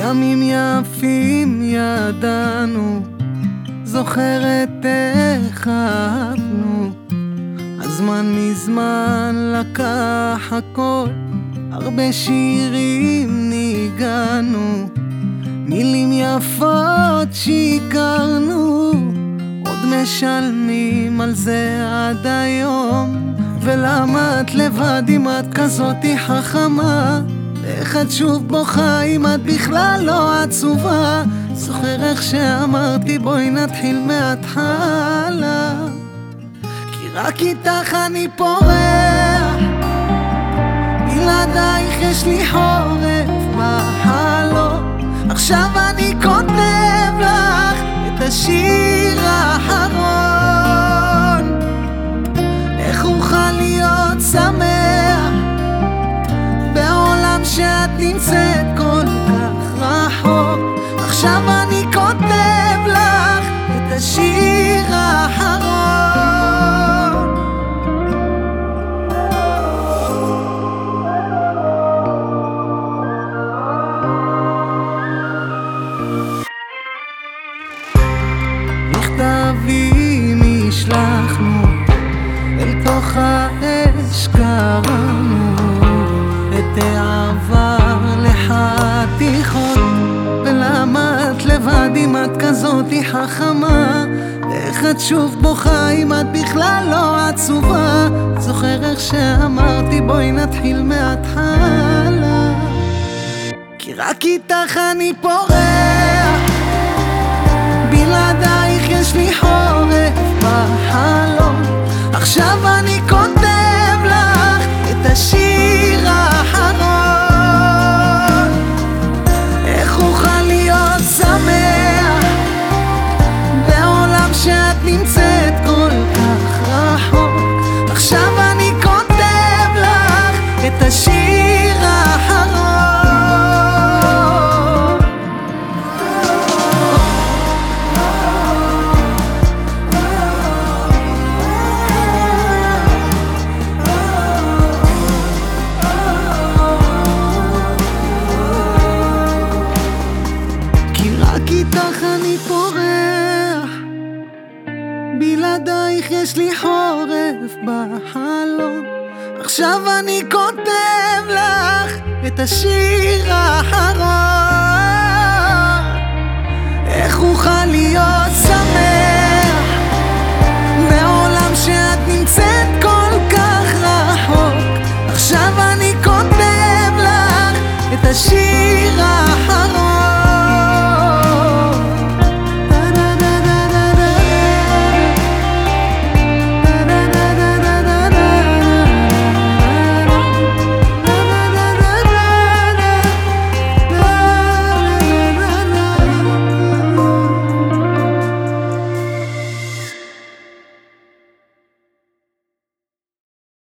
ימים יפים ידענו, זוכרת איך אהבנו. הזמן מזמן לקח הכל, הרבה שירים ניגענו, מילים יפות שיקרנו, עוד משלמים על זה עד היום. ולמה את לבד אם את כזאתי חכמה? איך את שוב בוכה אם את בכלל לא עצובה? זוכר איך שאמרתי בואי נתחיל מההתחלה. כי רק איתך אני פורח. בלעדייך יש לי חורף בחלום עכשיו האש קרענו את העבר לחתיכות ולמה את לבד אם את כזאתי חכמה? ואיך את שוב בוכה אם את בכלל לא עצובה? זוכר איך שאמרתי בואי נתחיל מההתחלה. כי רק איתך אני פורח. בלעדייך יש לי חורף. בחלום נמצאת כל כך רחוק. עכשיו אני כותב לך את השיר האחרון. כי רק איתך אני פורח בלעדייך יש לי חורף בחלום. עכשיו אני כותב לך את השיר האחרון. איך אוכל להיות שמח בעולם שאת נמצאת כל כך רחוק. עכשיו אני כותב לך את השיר